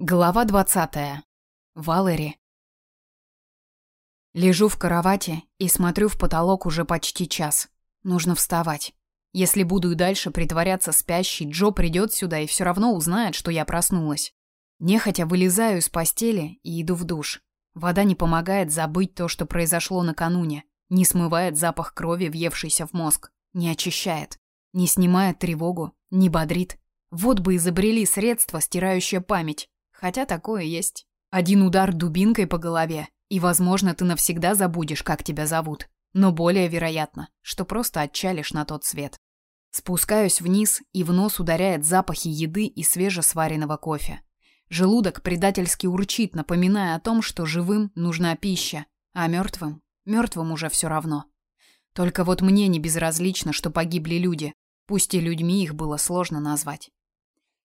Глава двадцатая. Валери. Лежу в кровати и смотрю в потолок уже почти час. Нужно вставать. Если буду и дальше притворяться спящей, Джо придет сюда и все равно узнает, что я проснулась. Нехотя вылезаю из постели и иду в душ. Вода не помогает забыть то, что произошло накануне, не смывает запах крови, въевшийся в мозг, не очищает, не снимает тревогу, не бодрит. Вот бы изобрели средство, стирающее память. Хотя такое есть. Один удар дубинкой по голове, и, возможно, ты навсегда забудешь, как тебя зовут. Но более вероятно, что просто отчалишь на тот свет. Спускаюсь вниз, и в нос ударяет запахи еды и свежесваренного кофе. Желудок предательски урчит, напоминая о том, что живым нужна пища, а мертвым, мертвым уже все равно. Только вот мне не безразлично, что погибли люди, пусть и людьми их было сложно назвать.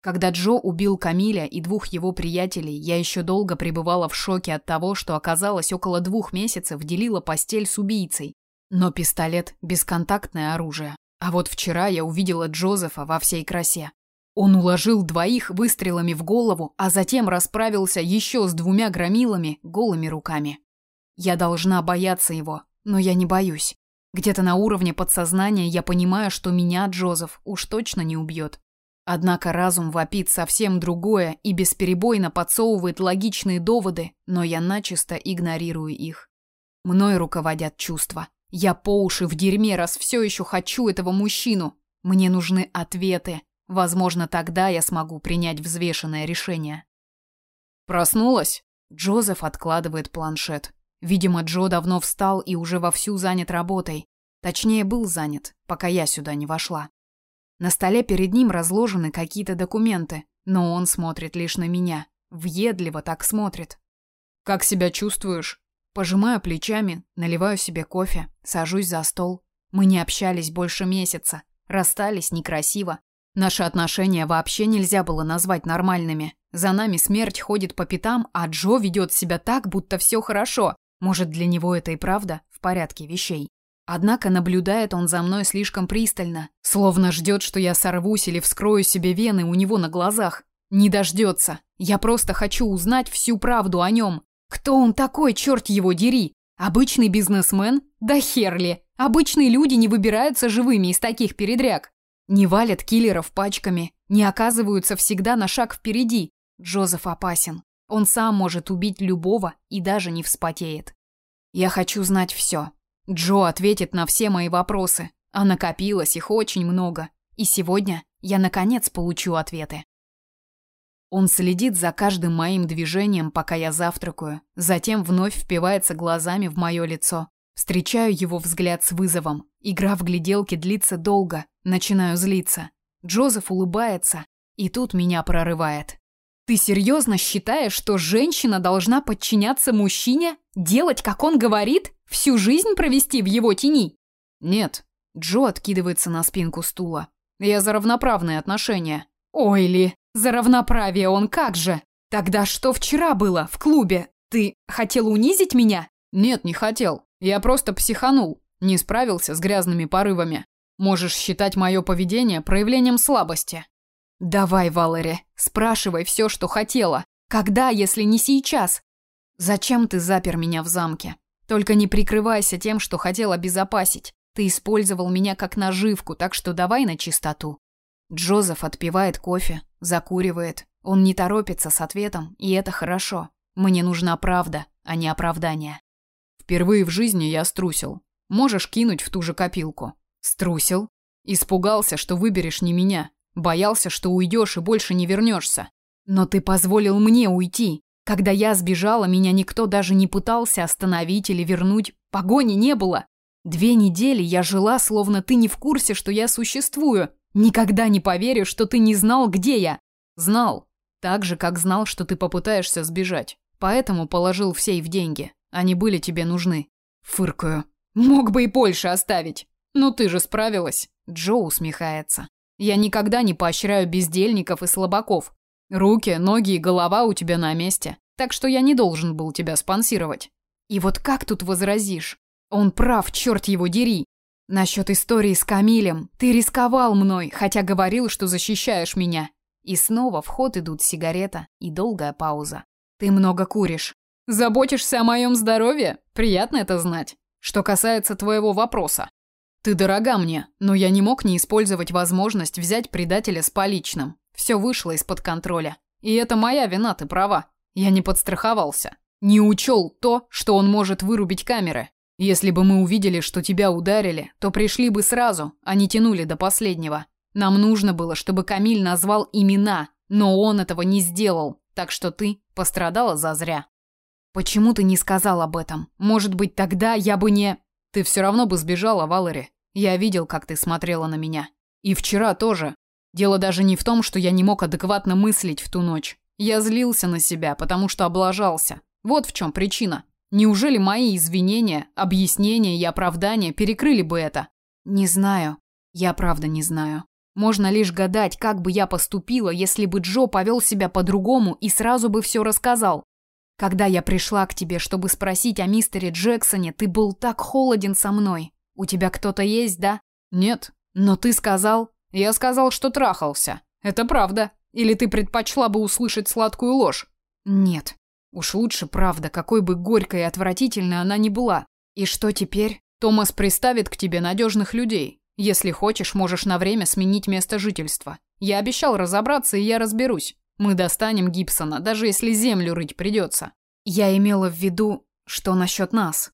Когда Джо убил Камиля и двух его приятелей, я еще долго пребывала в шоке от того, что оказалось около двух месяцев делила постель с убийцей. Но пистолет – бесконтактное оружие. А вот вчера я увидела Джозефа во всей красе. Он уложил двоих выстрелами в голову, а затем расправился еще с двумя громилами голыми руками. Я должна бояться его, но я не боюсь. Где-то на уровне подсознания я понимаю, что меня Джозеф уж точно не убьет. Однако разум вопит совсем другое и бесперебойно подсовывает логичные доводы, но я начисто игнорирую их. Мной руководят чувства. Я по уши в дерьме, раз все еще хочу этого мужчину. Мне нужны ответы. Возможно, тогда я смогу принять взвешенное решение. Проснулась? Джозеф откладывает планшет. Видимо, Джо давно встал и уже вовсю занят работой. Точнее, был занят, пока я сюда не вошла. На столе перед ним разложены какие-то документы, но он смотрит лишь на меня. Въедливо так смотрит. «Как себя чувствуешь?» Пожимаю плечами, наливаю себе кофе, сажусь за стол. Мы не общались больше месяца, расстались некрасиво. Наши отношения вообще нельзя было назвать нормальными. За нами смерть ходит по пятам, а Джо ведет себя так, будто все хорошо. Может, для него это и правда в порядке вещей. Однако наблюдает он за мной слишком пристально, словно ждет, что я сорвусь или вскрою себе вены у него на глазах. Не дождется. Я просто хочу узнать всю правду о нем. Кто он такой, черт его дери? Обычный бизнесмен? Да херли. Обычные люди не выбираются живыми из таких передряг. Не валят киллеров пачками, не оказываются всегда на шаг впереди. Джозеф опасен. Он сам может убить любого и даже не вспотеет. Я хочу знать все. Джо ответит на все мои вопросы, а накопилось их очень много, и сегодня я наконец получу ответы. Он следит за каждым моим движением, пока я завтракаю, затем вновь впивается глазами в мое лицо. Встречаю его взгляд с вызовом. Игра в гляделки длится долго, начинаю злиться. Джозеф улыбается, и тут меня прорывает. Ты серьезно считаешь, что женщина должна подчиняться мужчине, делать, как он говорит? Всю жизнь провести в его тени? Нет. Джо откидывается на спинку стула. Я за равноправные отношения. Ой ли, за равноправие он как же? Тогда что вчера было в клубе? Ты хотел унизить меня? Нет, не хотел. Я просто психанул, не справился с грязными порывами. Можешь считать мое поведение проявлением слабости. Давай, Валери, спрашивай все, что хотела. Когда, если не сейчас? Зачем ты запер меня в замке? Только не прикрывайся тем, что хотел обезопасить. Ты использовал меня как наживку, так что давай на чистоту. Джозеф отпивает кофе, закуривает. Он не торопится с ответом, и это хорошо. Мне нужна правда, а не оправдание. Впервые в жизни я струсил. Можешь кинуть в ту же копилку. Струсил? Испугался, что выберешь не меня. Боялся, что уйдешь и больше не вернешься. Но ты позволил мне уйти. Когда я сбежала, меня никто даже не пытался остановить или вернуть. Погони не было. Две недели я жила, словно ты не в курсе, что я существую. Никогда не поверю, что ты не знал, где я. Знал. Так же, как знал, что ты попытаешься сбежать. Поэтому положил в сейф деньги. Они были тебе нужны. Фыркаю. Мог бы и больше оставить. Ну ты же справилась. Джо усмехается. Я никогда не поощряю бездельников и слабаков. Руки, ноги и голова у тебя на месте, так что я не должен был тебя спонсировать. И вот как тут возразишь? Он прав, черт его дери. Насчет истории с Камилем. Ты рисковал мной, хотя говорил, что защищаешь меня. И снова в ход идут сигарета и долгая пауза. Ты много куришь. Заботишься о моем здоровье? Приятно это знать. Что касается твоего вопроса. Ты дорога мне, но я не мог не использовать возможность взять предателя с поличным. Все вышло из-под контроля. И это моя вина, ты права. Я не подстраховался. Не учел то, что он может вырубить камеры. Если бы мы увидели, что тебя ударили, то пришли бы сразу, а не тянули до последнего. Нам нужно было, чтобы Камиль назвал имена, но он этого не сделал, так что ты пострадала зазря. Почему ты не сказал об этом? Может быть, тогда я бы не... Ты все равно бы сбежала, Валери. Я видел, как ты смотрела на меня. И вчера тоже. Дело даже не в том, что я не мог адекватно мыслить в ту ночь. Я злился на себя, потому что облажался. Вот в чем причина. Неужели мои извинения, объяснения и оправдания перекрыли бы это? Не знаю. Я правда не знаю. Можно лишь гадать, как бы я поступила, если бы Джо повел себя по-другому и сразу бы все рассказал. Когда я пришла к тебе, чтобы спросить о мистере Джексоне, ты был так холоден со мной. У тебя кто-то есть, да? Нет. Но ты сказал... Я сказал, что трахался. Это правда. Или ты предпочла бы услышать сладкую ложь? Нет. Уж лучше правда, какой бы горькой и отвратительной она ни была. И что теперь? Томас приставит к тебе надежных людей. Если хочешь, можешь на время сменить место жительства. Я обещал разобраться, и я разберусь. Мы достанем Гибсона, даже если землю рыть придется. Я имела в виду, что насчет нас.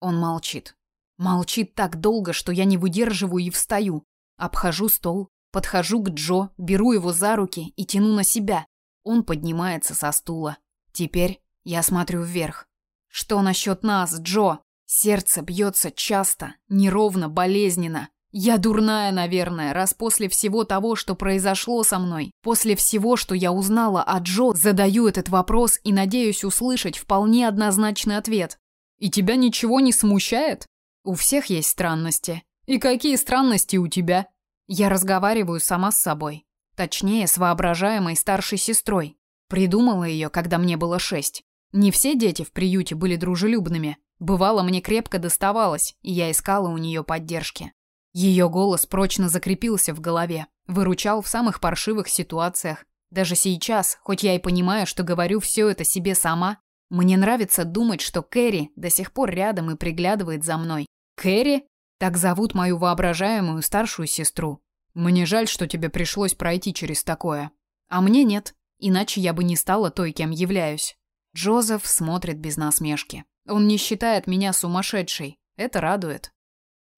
Он молчит. Молчит так долго, что я не выдерживаю и встаю. Обхожу стол, подхожу к Джо, беру его за руки и тяну на себя. Он поднимается со стула. Теперь я смотрю вверх. Что насчет нас, Джо? Сердце бьется часто, неровно, болезненно. Я дурная, наверное, раз после всего того, что произошло со мной, после всего, что я узнала о Джо, задаю этот вопрос и надеюсь услышать вполне однозначный ответ. И тебя ничего не смущает? У всех есть странности. И какие странности у тебя? Я разговариваю сама с собой. Точнее, с воображаемой старшей сестрой. Придумала ее, когда мне было шесть. Не все дети в приюте были дружелюбными. Бывало, мне крепко доставалось, и я искала у нее поддержки. Ее голос прочно закрепился в голове, выручал в самых паршивых ситуациях. Даже сейчас, хоть я и понимаю, что говорю все это себе сама, мне нравится думать, что Кэрри до сих пор рядом и приглядывает за мной. Кэрри? Так зовут мою воображаемую старшую сестру. Мне жаль, что тебе пришлось пройти через такое. А мне нет. Иначе я бы не стала той, кем являюсь. Джозеф смотрит без насмешки. Он не считает меня сумасшедшей. Это радует.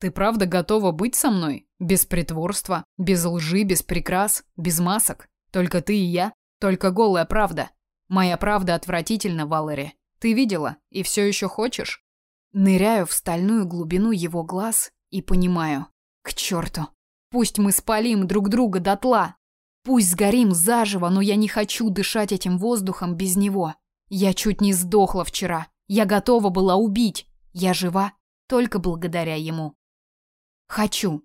Ты правда готова быть со мной? Без притворства, без лжи, без прикрас, без масок? Только ты и я? Только голая правда? Моя правда отвратительна, Валери. Ты видела и все еще хочешь? Ныряю в стальную глубину его глаз и понимаю. К черту. Пусть мы спалим друг друга дотла, Пусть сгорим заживо, но я не хочу дышать этим воздухом без него. Я чуть не сдохла вчера. Я готова была убить. Я жива только благодаря ему. Хочу.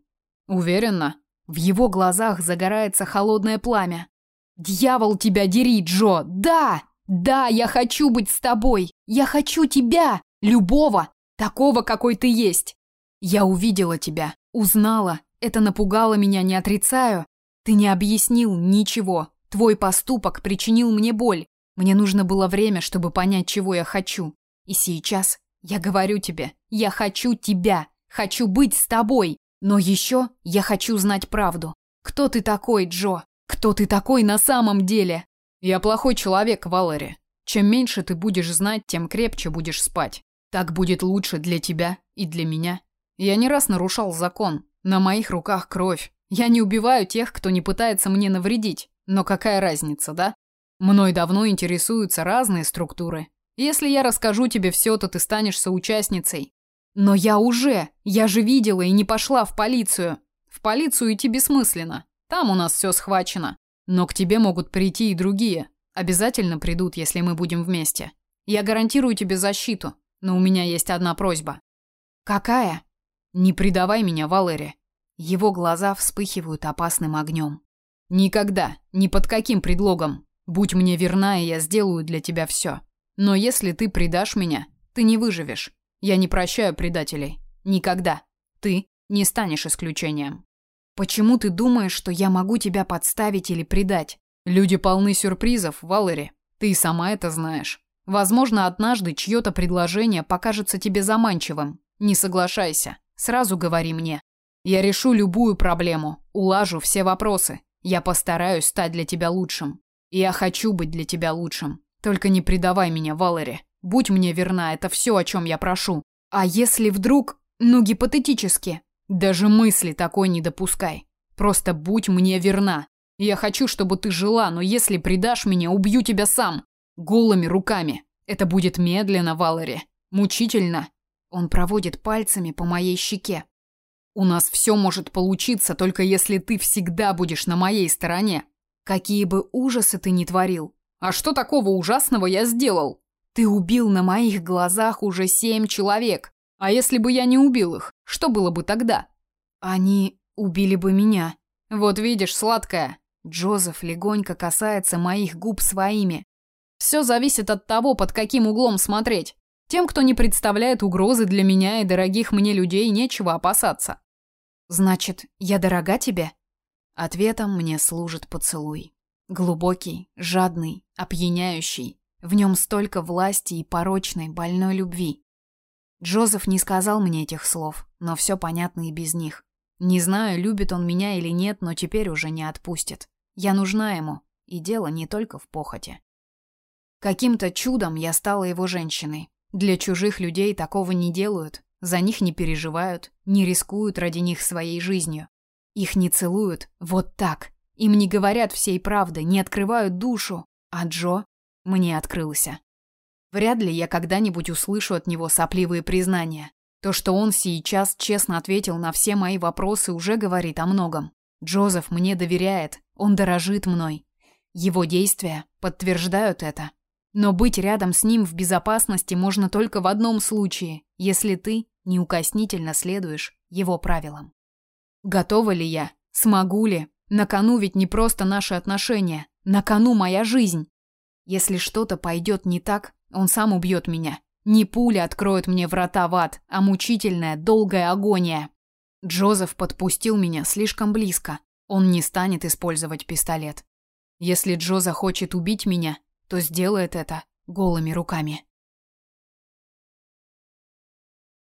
Уверена? В его глазах загорается холодное пламя. Дьявол тебя дери, Джо. Да! Да, я хочу быть с тобой. Я хочу тебя, любого, такого, какой ты есть. Я увидела тебя, узнала. Это напугало меня, не отрицаю, ты не объяснил ничего. Твой поступок причинил мне боль. Мне нужно было время, чтобы понять, чего я хочу. И сейчас я говорю тебе, я хочу тебя. Хочу быть с тобой. Но еще я хочу знать правду. Кто ты такой, Джо? Кто ты такой на самом деле? Я плохой человек, Валери. Чем меньше ты будешь знать, тем крепче будешь спать. Так будет лучше для тебя и для меня. Я не раз нарушал закон. На моих руках кровь. Я не убиваю тех, кто не пытается мне навредить. Но какая разница, да? Мной давно интересуются разные структуры. Если я расскажу тебе все, то ты станешь соучастницей. Но я уже, я же видела и не пошла в полицию. В полицию идти бессмысленно. Там у нас все схвачено. Но к тебе могут прийти и другие. Обязательно придут, если мы будем вместе. Я гарантирую тебе защиту, но у меня есть одна просьба. Какая? Не предавай меня, Валери. Его глаза вспыхивают опасным огнем. Никогда, ни под каким предлогом. Будь мне верна, и я сделаю для тебя все. Но если ты предашь меня, ты не выживешь. Я не прощаю предателей. Никогда. Ты не станешь исключением. Почему ты думаешь, что я могу тебя подставить или предать? Люди полны сюрпризов, Валери. Ты сама это знаешь. Возможно, однажды чьё-то предложение покажется тебе заманчивым. Не соглашайся. Сразу говори мне. Я решу любую проблему, улажу все вопросы. Я постараюсь стать для тебя лучшим. Я хочу быть для тебя лучшим. Только не предавай меня, Валери. Будь мне верна, это все, о чем я прошу. А если вдруг, ну гипотетически, даже мысли такой не допускай. Просто будь мне верна. Я хочу, чтобы ты жила, но если предашь меня, убью тебя сам. Голыми руками. Это будет медленно, Валери. Мучительно. Он проводит пальцами по моей щеке. У нас все может получиться, только если ты всегда будешь на моей стороне. Какие бы ужасы ты ни творил. А что такого ужасного я сделал? Ты убил на моих глазах уже семь человек. А если бы я не убил их, что было бы тогда? Они убили бы меня. Вот видишь, сладкая. Джозеф легонько касается моих губ своими. Все зависит от того, под каким углом смотреть. Тем, кто не представляет угрозы для меня и дорогих мне людей, нечего опасаться. Значит, я дорога тебе? Ответом мне служит поцелуй. Глубокий, жадный, опьяняющий. В нем столько власти и порочной, больной любви. Джозеф не сказал мне этих слов, но все понятно и без них. Не знаю, любит он меня или нет, но теперь уже не отпустит. Я нужна ему, и дело не только в похоти. Каким-то чудом я стала его женщиной. Для чужих людей такого не делают, за них не переживают, не рискуют ради них своей жизнью. Их не целуют вот так. Им не говорят всей правды, не открывают душу. А Джо мне открылся. Вряд ли я когда-нибудь услышу от него сопливые признания. То, что он сейчас честно ответил на все мои вопросы, уже говорит о многом. Джозеф мне доверяет, он дорожит мной. Его действия подтверждают это. Но быть рядом с ним в безопасности можно только в одном случае, если ты неукоснительно следуешь его правилам. Готова ли я? Смогу ли? На кону ведь не просто наши отношения, на кону моя жизнь. Если что-то пойдет не так, он сам убьет меня. Не пуля откроет мне врата в ад, а мучительная, долгая агония. Джозеф подпустил меня слишком близко. Он не станет использовать пистолет. Если Джо захочет убить меня, то сделает это голыми руками.